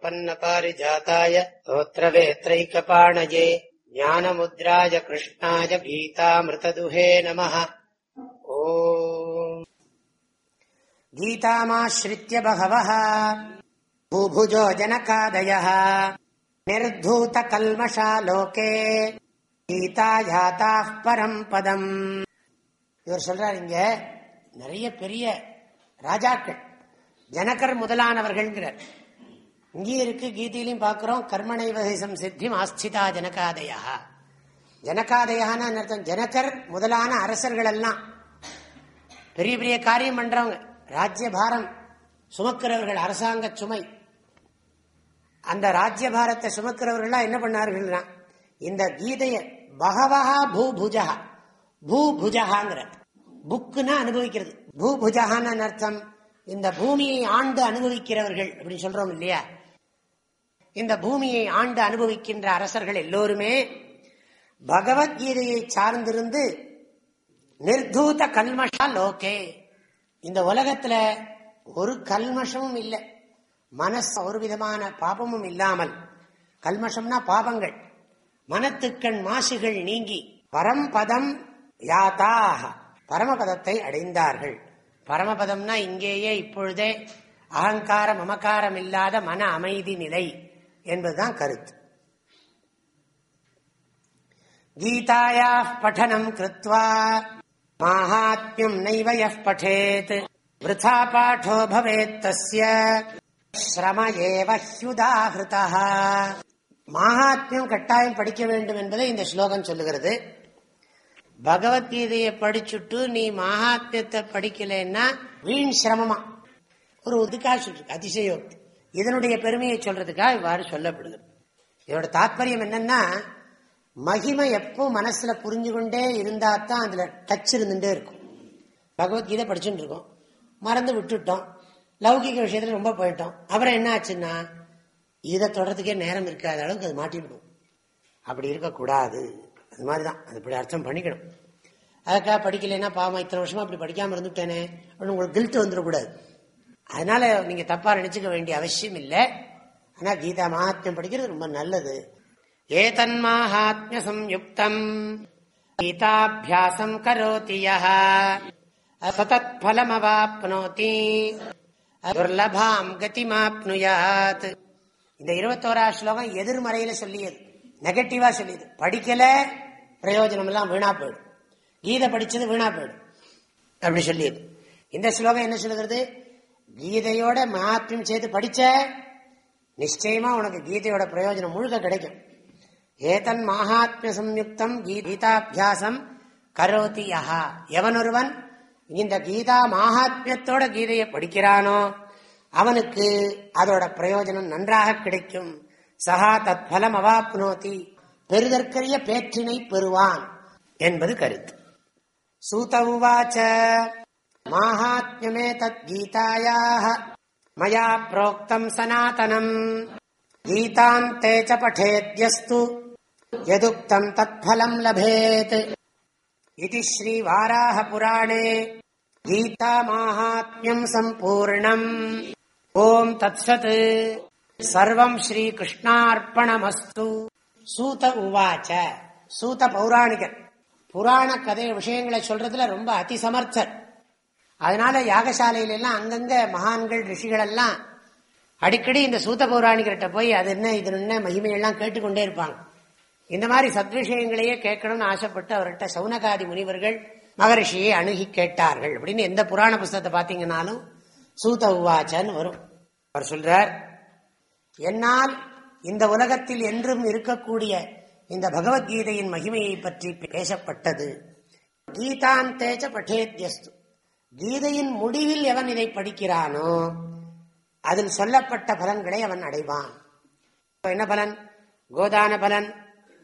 प्रपन्नपारिजाताय स्तोत्रवेत्रैकपाणये ज्ञानमुद्राय कृष्णाय गीतामृतदुहे नमः ओ गीतामाश्रित्य बहवः भूभुजो जनकादयः निर्धूतकल्मषा लोके கீதாயாத்தாः பரம் பதம் இவர் சொல்றார் இங்க நிறைய பெரிய ராஜாக்கள் ஜனகர் முதலானவர்கள்ங்கிறார் இங்கேயும் இருக்கு கீதையிலையும் பார்க்கிறோம் கர்மனை சித்தி ஆஸ்திதா ஜனகாதயா ஜனகாதயான அர்த்தம்? ஜனகர் முதலான அரசர்கள் எல்லாம் பெரிய பெரிய காரியம் பண்றவங்க. ராஜ்யபாரம் சுமக்கிறவர்கள் அரசாங்க சுமை. அந்த ராஜ்யபாரத்தை சுமக்கிறவர்கள்லாம் என்ன பண்ணார்கள் இந்த கீதைய பகவஹா பூபுஜா பூபுஜகாங்கிற புக்குன்னா அனுபவிக்கிறது. பூபுஜகான்னு அர்த்தம்? இந்த பூமியை ஆண்டு அனுபவிக்கிறவர்கள் அப்படின்னு சொல்றோம் இல்லையா? இந்த பூமியை ஆண்டு அனுபவிக்கின்ற அரசர்கள் எல்லோருமே பகவத்கீதையை சார்ந்திருந்து நிர்தூத கல்மஷா லோகே. இந்த உலகத்துல ஒரு கல்மஷமும் இல்லை. மனசு ஒரு விதமான பாபமும் இல்லாமல். கல்மஷம்னா பாபங்கள். மனத்துக்கண் மாசுகள் நீங்கி பரம்பதம் யாத்தாக. பரமபதத்தை அடைந்தார்கள். பரமபதம்னா இங்கேயே இப்பொழுதே அகங்காரம் மமக்காரம் இல்லாத மன அமைதி நிலை. என்பதுதான் கருத்து. கீதாயா படனம் கிருத்வா மாஹாத்மியம் நைவய பட்டேத் விரதா பாடோ பவேத் தஸ்ய ஸ்ரம ஏவ ஹியுதாகிருதா மகாத்மியம் கட்டாயம் படிக்க வேண்டும் என்பதை இந்த ஸ்லோகம் சொல்லுகிறது. பகவத்கீதையை படிச்சுட்டு நீ மகாத்மியத்தை படிக்கலன்னா வீண் சிரமமா? ஒரு இதுக்காக சொல்லிருக்கு அதிசயோக்தி. இதனுடைய பெருமையை சொல்றதுக்காக இவ்வாறு சொல்லப்படுது. இதோட தாற்பயம் என்னன்னா மகிமை எப்போ மனசுல புரிஞ்சு கொண்டே இருந்தா தான் அதுல டச் இருந்துட்டே இருக்கும். பகவத்கீதை படிச்சுட்டு இருக்கோம். மறந்து விட்டுட்டோம். லௌகிக விஷயத்துல ரொம்ப போயிட்டோம். அப்புறம் என்ன ஆச்சுன்னா இதை தொடர்றதுக்கே நேரம் இருக்காத அளவுக்கு அது மாட்டிவிடும். அப்படி இருக்கக்கூடாது. அது மாதிரிதான். அது இப்படி அர்த்தம் பண்ணிக்கணும். அதுக்காக படிக்கலைன்னா பாவம் இத்தனை வருஷமா அப்படி படிக்காம இருந்துட்டேனே அப்படின்னு உங்களுக்கு கில்ட் வந்துடக்கூடாது. அதனால நீங்க தப்பா நினைச்சுக்க வேண்டிய அவசியம் இல்லை. ஆனா கீதா மகாத்மியம் படிக்கிறது ரொம்ப நல்லது. ஏதன் மாஹாத்மிய சம்யுக்தம் கீதாபியாசம் கரோதி சதத் பலமவாப்னோதி துர்லபாம் கதிமாப்னுயாத். இந்த இருபத்தோரா ஸ்லோகம் எதிர்மறையில சொல்லியது. நெகட்டிவா சொல்லியது. படிக்கல பிரயோஜனம் எல்லாம் வீணா போயிடும். கீதை படிச்சது வீணா போயிடும். அப்படி சொல்லியது. இந்த ஸ்லோகம் என்ன சொல்லுகிறது? கீதையோட மகாத்மியம் சேர்த்து படிச்ச நிச்சயமா உனக்கு கீதையோட பிரயோஜனம் முழுக்க கிடைக்கும். ஏதன் மகாத்மிய சம்யுக்தம் கீதாபியாசம் கரோதி யஹா. எவனொருவன் இந்த கீதா மகாத்மியத்தோட கீதையை படிக்கிறானோ அவனுக்கு அதோட பிரயோஜனம் நன்றாக கிடைக்கும். சகா தத் பலம் அவாப்னோதி பெருதற்கரிய பேற்றினை பெறுவான் என்பது கருத்து. சூத உவாச்ச. माहात्म्यमेतत् गीतायाः मया प्रोक्तम् सनातनम्। गीतान्ते च पठेद्यस्तु। यदुक्तम् तत् फलम् लभेत्। इति श्रीवाराहपुराणे गीता माहात्म्यम् सम्पूर्णम्। ओम् तत्सत्। सर्वम् श्रीकृष्णार्पणमस्तु। பௌராணிகர் புராண கதை விஷயங்களை சொல்றதுல ரொம்ப रुम्ब अतिसमर्थ அதனால யாகசாலையில எல்லாம் அங்கங்க மகான்கள் ரிஷிகள் எல்லாம் அடிக்கடி இந்த சூத்த பௌராணிகர்கிட்ட போய் அது என்ன இது என்ன மகிமையெல்லாம் கேட்டுக்கொண்டே இருப்பாங்க. இந்த மாதிரி சத்விஷயங்களையே கேட்கணும்னு ஆசைப்பட்டு அவர்கிட்ட சவுனகாதி முனிவர்கள் மகரிஷியை அணுகி கேட்டார்கள் அப்படின்னு எந்த புராண புஸ்தகத்தை பார்த்தீங்கன்னாலும் சூத உவாச்சன்னு வரும். அவர் சொல்றார் என்னால் இந்த உலகத்தில் என்றும் இருக்கக்கூடிய இந்த பகவத்கீதையின் மகிமையை பற்றி பேசப்பட்டது. கீதாந்தேச்ச பட்டேத்யஸ்து. கீதையின் முடிவில் எவன் இதை படிக்கிறானோ அதில் சொல்லப்பட்ட பலன்களை அவன் அடைவான். என்ன பலன்? கோதான பலன்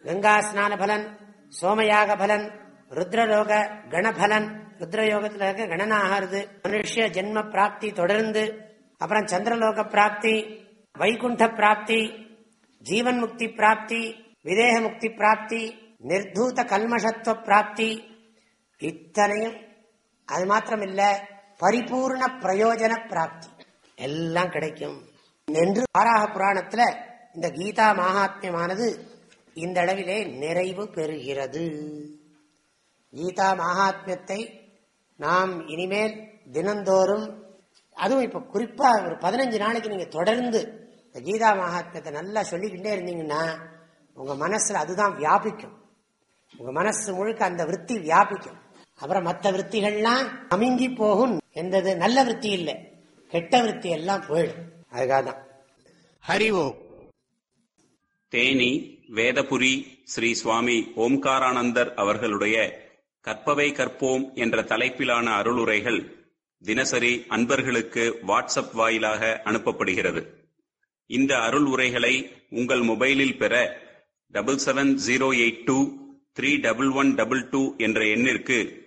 கங்காஸ்நான பலன் சோமயாக பலன் ருத்ரலோக கணபலன். ருத்ரயோகத்தில் இருக்க கணனாகிறது மனுஷ ஜென்ம பிராப்தி தொடர்ந்து அப்புறம் சந்திரலோக பிராப்தி வைகுண்ட பிராப்தி ஜீவன் முக்தி பிராப்தி விதேக முக்தி பிராப்தி நிர்தூத கல்மஷத்துவ பிராப்தி இத்தனையும் அது மாத்திரம் இல்ல பரிபூர்ண பிரயோஜன பிராப்தி. எல்லாம் கிடைக்கும். என்று வாராக புராணத்துல இந்த கீதா மகாத்மியமானது இந்த அளவிலே நிறைவு பெறுகிறது. கீதா மகாத்மியத்தை நாம் இனிமேல் தினந்தோறும் அதுவும் இப்ப குறிப்பா ஒரு பதினஞ்சு நாளைக்கு நீங்க தொடர்ந்து இந்த கீதா மகாத்மியத்தை நல்லா சொல்லிக்கிட்டே இருந்தீங்கன்னா உங்க மனசுல அதுதான் வியாபிக்கும். உங்க மனசு முழுக்க அந்த விற்பி வியாபிக்கும். அப்புறம் மற்ற விற்த்திகள்லாம் அமிங்கி போகும் எந்தது நல்ல விற்பி இல்லை. கெட்ட விற்பி எல்லாம் போயிடும். அதுக்காக தான். ஹரி ஓம். தேனி வேதபுரி ஸ்ரீ சுவாமி ஓம்காரானந்தர் அவர்களுடைய கற்பவை கற்போம் என்ற தலைப்பிலான அருளுரைகள் தினசரி அன்பர்களுக்கு வாட்ஸ்அப் வாயிலாக அனுப்பப்படுகிறது. இந்த அருள் உரைகளை உங்கள் மொபைலில் பெற double seven zero eight two three double one double two என்ற எண்ணிற்கு